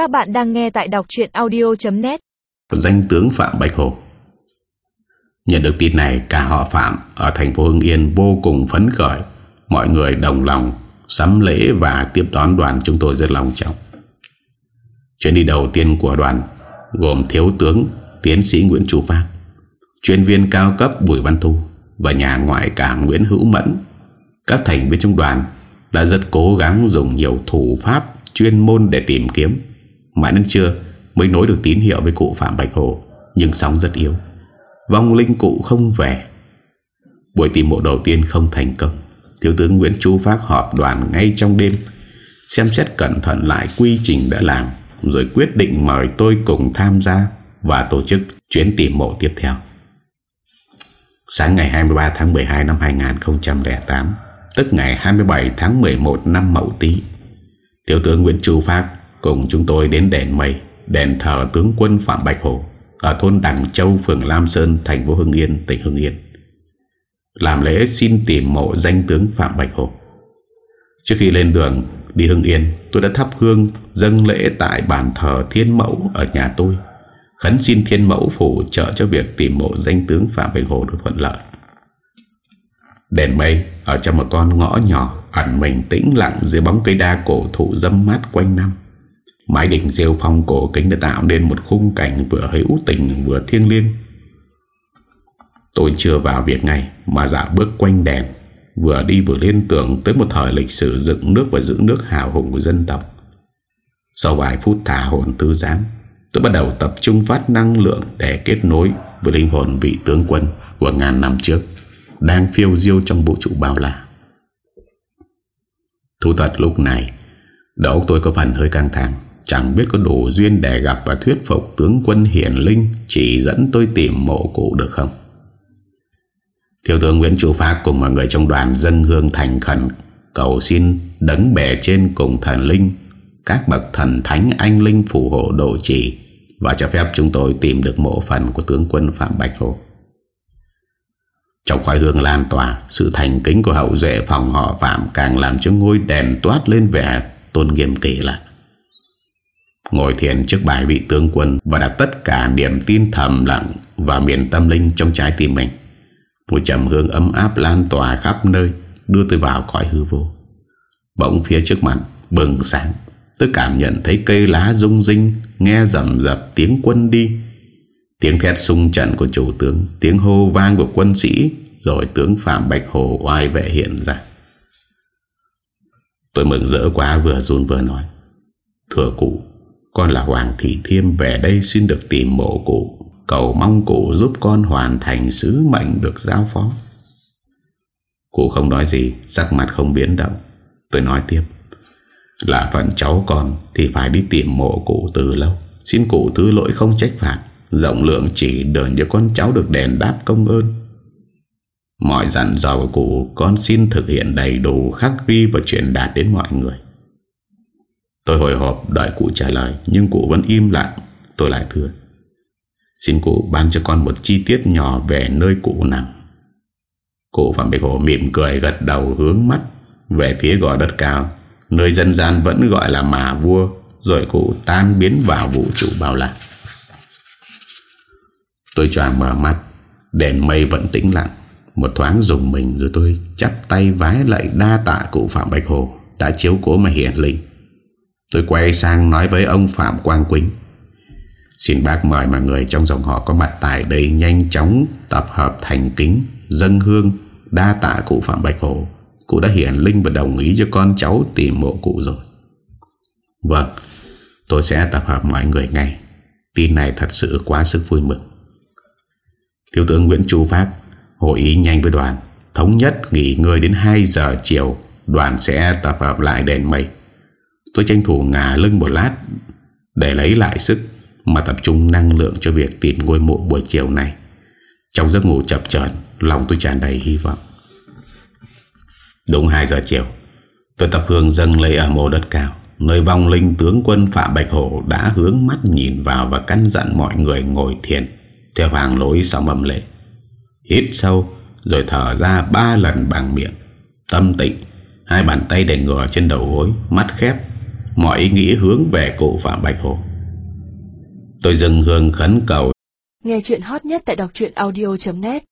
Các bạn đang nghe tại đọc chuyện audio.net Danh tướng Phạm Bạch Hồ. Nhận được tin này, cả họ Phạm ở thành phố Hưng Yên vô cùng phấn khởi. Mọi người đồng lòng, sắm lễ và tiếp đón đoàn chúng tôi rất lòng trọng. Chuyến đi đầu tiên của đoàn gồm Thiếu tướng, Tiến sĩ Nguyễn Chu Phát, Chuyên viên cao cấp Bùi Văn Thu Và nhà ngoại cảm Nguyễn Hữu Mẫn. Các thành viên trong đoàn đã rất cố gắng dùng nhiều thủ pháp chuyên môn để tìm kiếm. Mãi đến trưa mới nối được tín hiệu với cụ Phạm Bạch Hồ, Nhưng sóng rất yếu. Vong linh cụ không về. Buổi tìm mộ đầu tiên không thành công. Thiếu tướng Nguyễn Chú Phát họp đoàn ngay trong đêm, Xem xét cẩn thận lại quy trình đã làm, Rồi quyết định mời tôi cùng tham gia Và tổ chức chuyến tìm mộ tiếp theo. Sáng ngày 23 tháng 12 năm 2008 Tức ngày 27 tháng 11 năm Mậu Tý, Thiếu tướng Nguyễn Chu Phát Cùng chúng tôi đến đền mây Đền thờ tướng quân Phạm Bạch Hồ Ở thôn Đằng Châu, phường Lam Sơn Thành phố Hưng Yên, tỉnh Hưng Yên. Làm lễ xin tìm mộ danh tướng Phạm Bạch Hồ Trước khi lên đường đi Hưng Yên Tôi đã thắp hương dâng lễ tại bàn thờ Thiên Mẫu ở nhà tôi Khấn xin Thiên Mẫu phù trợ cho việc tìm mộ danh tướng Phạm Bạch Hồ được thuận lợi. Đèn mây ở trong một con ngõ nhỏ ẩn mình tĩnh lặng dưới bóng cây đa cổ thụ dâm mát quanh năm. Mái đỉnh rêu phong cổ kính đã tạo nên một khung cảnh vừa hữu tình vừa thiêng liêng. Tôi chưa vào việc ngay mà dạo bước quanh đèn, vừa đi vừa liên tưởng tới một thời lịch sử dựng nước và giữ nước hào hùng của dân tộc. Sau vài phút thả hồn tư giám, tôi bắt đầu tập trung phát năng lượng để kết nối với linh hồn vị tướng quân của ngàn năm trước đang phiêu diêu trong vũ trụ bao la. Thú thật lúc này, đầu tôi có phần hơi căng thẳng, chẳng biết có đủ duyên để gặp và thuyết phục tướng quân hiển linh chỉ dẫn tôi tìm mộ cụ được không. Thiếu tướng Nguyễn Chu Pháp cùng mọi người trong đoàn dân hương thành khẩn cầu xin đấng bè trên cùng thần linh, các bậc thần thánh anh linh phù hộ độ trì và cho phép chúng tôi tìm được mộ phần của tướng quân Phạm Bạch Hồ. Trong khói hương lan tỏa Sự thành kính của hậu duệ phòng họ Phạm Càng làm cho ngôi đèn toát lên vẻ Tôn nghiêm kỳ lạ Ngồi thiền trước bài vị tướng quân Và đặt tất cả niềm tin thầm lặng Và miền tâm linh trong trái tim mình. Một trầm hương ấm áp lan tỏa khắp nơi, Đưa tôi vào cõi hư vô. Bỗng phía trước mặt bừng sáng, Tôi cảm nhận thấy cây lá rung rinh, Nghe rầm rập tiếng quân đi. Tiếng thét sung trận của chủ tướng, Tiếng hô vang của quân sĩ, Rồi tướng Phạm Bạch Hồ oai vệ hiện ra. Tôi mừng rỡ quá, vừa run vừa nói, Thưa cụ con là Hoàng Thị Thiêm về đây xin được tìm mộ cụ. Cầu mong cụ giúp con hoàn thành sứ mệnh được giao phó. Cụ không nói gì, Sắc mặt không biến động. Tôi nói tiếp, Là phận cháu con Thì phải đi tìm mộ cụ từ lâu. Xin cụ thứ lỗi không trách phạt. Rộng lượng chỉ đợi cho con cháu được đền đáp công ơn. Mọi dặn dò của cụ, Con xin thực hiện đầy đủ khắc ghi Và truyền đạt đến mọi người. Tôi hồi hộp đợi cụ trả lời, Nhưng cụ vẫn im lặng. Tôi lại thưa, Xin cụ ban cho con một chi tiết nhỏ Về nơi cụ nằm. Cụ Phạm Bạch Hồ mỉm cười gật đầu hướng mắt Về phía gò đất cao. Nơi dân gian vẫn gọi là mà vua, Rồi cụ tan biến vào vũ trụ bao lạc Tôi choàng mở mắt, Đèn mây vẫn tĩnh lặng. Một thoáng dùng mình rồi tôi chắp tay vái lại đa tạ cụ Phạm Bạch Hồ Đã chiếu cố mà hiển linh. Tôi quay sang nói với ông Phạm Quang quỳnh Xin bác mời mọi người trong dòng họ có mặt tại đây nhanh chóng tập hợp thành kính, dân hương, đa tạ cụ Phạm Bạch Hồ. Cụ đã hiển linh và đồng ý cho con cháu tìm mộ cụ rồi. Vâng, tôi sẽ tập hợp mọi người ngay. Tin này thật sự quá sức vui mừng. Thiếu tướng Nguyễn Chu Phát hội ý nhanh với đoàn Thống nhất nghỉ ngơi đến 2 giờ chiều Đoàn sẽ tập hợp lại đèn mây Tôi tranh thủ ngả lưng một lát Để lấy lại sức Mà tập trung năng lượng cho việc tìm ngôi mộ buổi chiều này. Trong giấc ngủ chập chờn, Lòng tôi tràn đầy hy vọng. Đúng 2 giờ chiều, Tôi tập hương dâng lấy ở mộ đất cao. Nơi vong linh tướng quân Phạm Bạch Hổ Đã hướng mắt nhìn vào Và căn dặn mọi người ngồi thiền theo hàng lối sau âm lệ. Hít sâu Rồi thở ra ba lần bằng miệng, Tâm tịnh, Hai bàn tay để ngửa trên đầu gối, Mắt khép. Mọi ý nghĩ hướng về cụ Phạm Bạch Hồ. Tôi dừng hương khấn cầu. Nghe chuyện hot nhất tại đọc audio.net